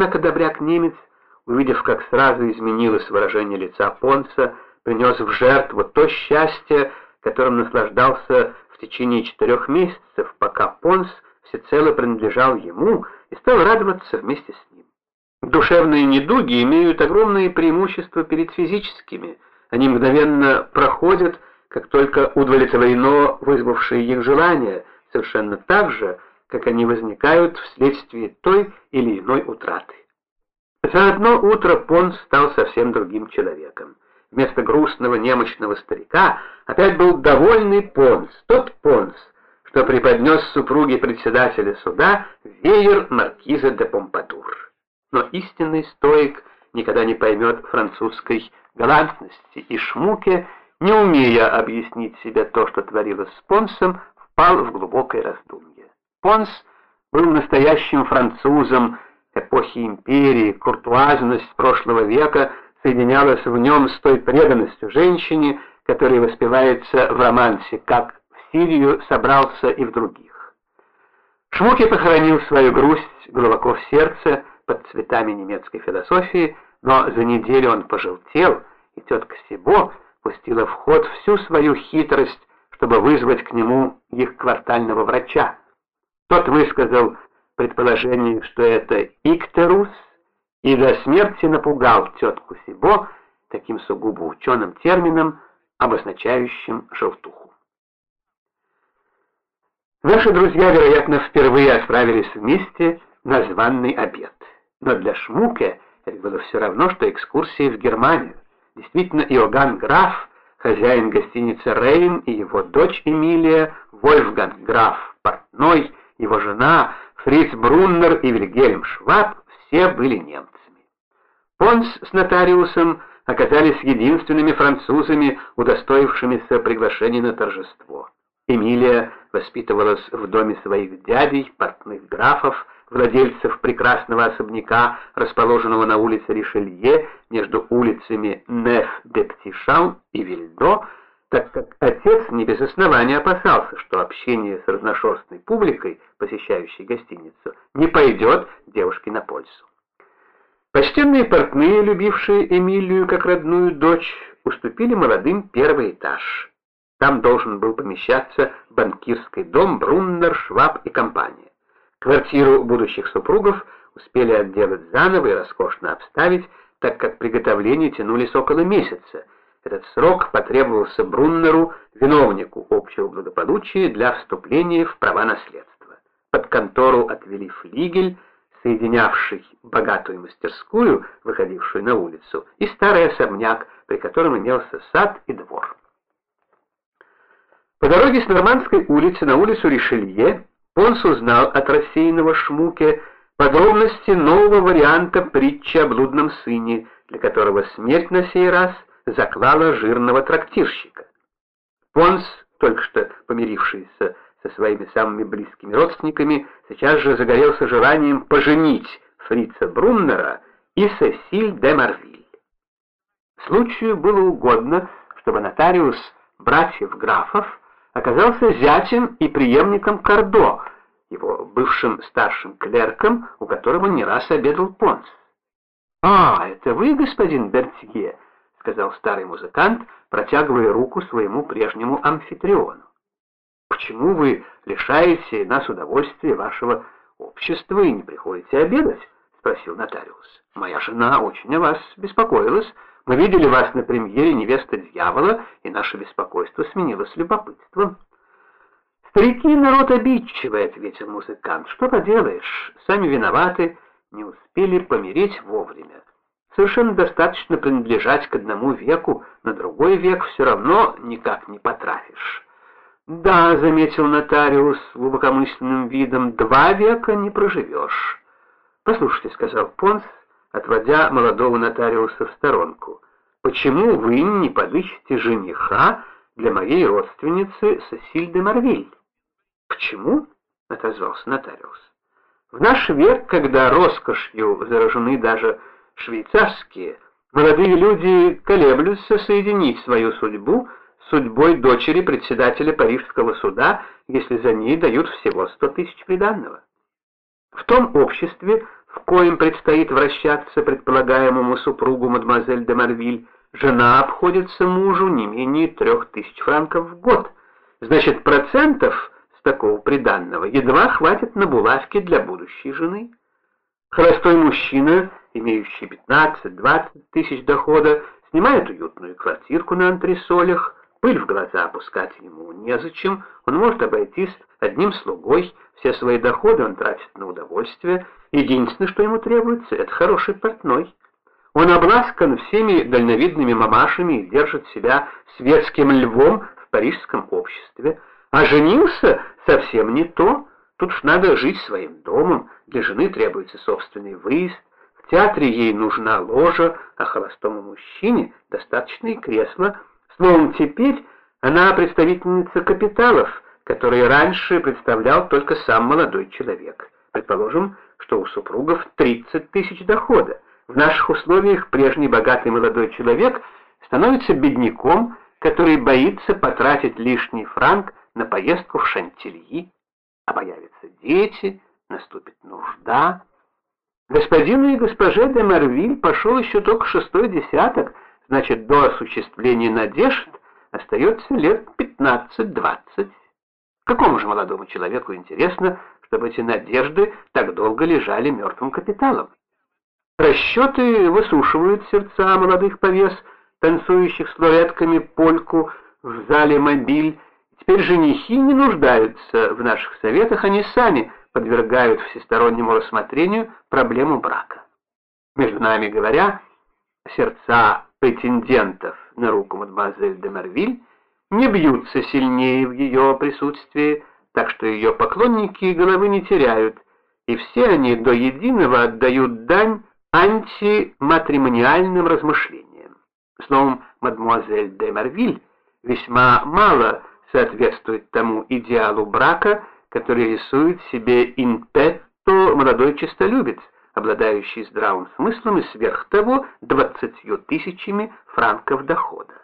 Однако добряк-немец, увидев, как сразу изменилось выражение лица Понса, принес в жертву то счастье, которым наслаждался в течение четырех месяцев, пока Понс всецело принадлежал ему и стал радоваться вместе с ним. Душевные недуги имеют огромные преимущества перед физическими. Они мгновенно проходят, как только удовлетворено вызвавшее их желание, совершенно так же, как они возникают вследствие той или иной утраты. За одно утро Понс стал совсем другим человеком. Вместо грустного немощного старика опять был довольный Понс, тот Понс, что преподнес супруге председателя суда веер маркиза де Помпадур. Но истинный стоик никогда не поймет французской галантности, и Шмуке, не умея объяснить себе то, что творилось с Понсом, впал в глубокое раздумье. Понс был настоящим французом эпохи империи, куртуазность прошлого века соединялась в нем с той преданностью женщине, которая воспевается в романсе «Как в Сирию собрался и в других». Шмуке похоронил свою грусть глубоко в сердце под цветами немецкой философии, но за неделю он пожелтел, и тетка Сибо пустила в ход всю свою хитрость, чтобы вызвать к нему их квартального врача. Тот высказал предположение, что это иктерус, и до смерти напугал тетку Сибо таким сугубо ученым термином, обозначающим желтуху. Наши друзья, вероятно, впервые отправились вместе на званный обед. Но для Шмуке это было все равно, что экскурсия в Германию. Действительно, Иоганн Граф, хозяин гостиницы «Рейн» и его дочь Эмилия, Вольфганг Граф, портной, его жена, Фриц Бруннер и Вильгельм Шваб все были немцами. Понс с нотариусом оказались единственными французами, удостоившимися приглашения на торжество. Эмилия воспитывалась в доме своих дядей, портных графов, владельцев прекрасного особняка, расположенного на улице Ришелье между улицами Неф-де-Птишан и Вильдо, так как отец не без основания опасался, что общение с разношерстной публикой, посещающей гостиницу, не пойдет девушке на пользу. Почтенные портные, любившие Эмилию как родную дочь, уступили молодым первый этаж. Там должен был помещаться банкирский дом Бруннер, Шваб и компания. Квартиру будущих супругов успели отделать заново и роскошно обставить, так как приготовления тянулись около месяца – этот срок потребовался Бруннеру, виновнику общего благополучия, для вступления в права наследства. Под контору отвели флигель, соединявший богатую мастерскую, выходившую на улицу, и старый особняк, при котором имелся сад и двор. По дороге с Нормандской улицы на улицу Ришелье Понс узнал от рассеянного Шмуке подробности нового варианта притчи о блудном сыне, для которого смерть на сей раз – заклала жирного трактирщика. Понс, только что помирившийся со своими самыми близкими родственниками, сейчас же загорелся желанием поженить фрица Бруннера и Сесиль де Марвиль. Случаю было угодно, чтобы нотариус братьев графов оказался зятем и преемником Кардо, его бывшим старшим клерком, у которого не раз обедал Понс. «А, это вы, господин Бертье?» — сказал старый музыкант, протягивая руку своему прежнему амфитриону. «Почему вы лишаете нас удовольствия вашего общества и не приходите обедать?» — спросил нотариус. «Моя жена очень о вас беспокоилась. Мы видели вас на премьере «Невеста дьявола», и наше беспокойство сменилось любопытством». «Старики — народ обидчивый», — ответил музыкант. «Что поделаешь, сами виноваты, не успели помереть вовремя». Совершенно достаточно принадлежать к одному веку, на другой век все равно никак не потрафишь. «Да», — заметил нотариус глубокомысленным видом, — «два века не проживешь». «Послушайте», — сказал Понс, отводя молодого нотариуса в сторонку, — «почему вы не подыщете жениха для моей родственницы Сесиль де Марвиль?» «Почему?» — отозвался нотариус. «В наш век, когда роскошью заражены даже швейцарские, молодые люди колеблются соединить свою судьбу с судьбой дочери председателя Парижского суда, если за ней дают всего сто тысяч приданного. В том обществе, в коем предстоит вращаться предполагаемому супругу мадемуазель де Марвиль, жена обходится мужу не менее трех тысяч франков в год. Значит, процентов с такого приданного едва хватит на булавки для будущей жены. Холостой мужчина, имеющий 15-20 тысяч дохода, снимает уютную квартирку на антресолях, пыль в глаза опускать ему незачем, он может обойтись одним слугой, все свои доходы он тратит на удовольствие, единственное, что ему требуется, это хороший портной. Он обласкан всеми дальновидными мамашами и держит себя светским львом в парижском обществе, а женился совсем не то, тут ж надо жить своим домом, для жены требуется собственный выезд, театре ей нужна ложа, а холостому мужчине достаточно и кресла. Словом, теперь она представительница капиталов, которые раньше представлял только сам молодой человек. Предположим, что у супругов 30 тысяч дохода. В наших условиях прежний богатый молодой человек становится бедняком, который боится потратить лишний франк на поездку в Шантильи, а появятся дети, наступит нужда. Господину и госпоже де Марвиль пошел еще только шестой десяток, значит, до осуществления надежд остается лет 15-20. Какому же молодому человеку интересно, чтобы эти надежды так долго лежали мертвым капиталом? Расчеты высушивают сердца молодых повес, танцующих с лауреатками польку в зале «Мобиль». Теперь женихи не нуждаются в наших советах, они сами подвергают всестороннему рассмотрению проблему брака. Между нами говоря, сердца претендентов на руку мадемуазель де Марвиль не бьются сильнее в ее присутствии, так что ее поклонники головы не теряют, и все они до единого отдают дань антиматримониальным размышлениям. Словом, мадмуазель де Марвиль весьма мало соответствует тому идеалу брака, который рисует себе инпетто молодой честолюбец, обладающий здравым смыслом и сверх того двадцатью тысячами франков дохода.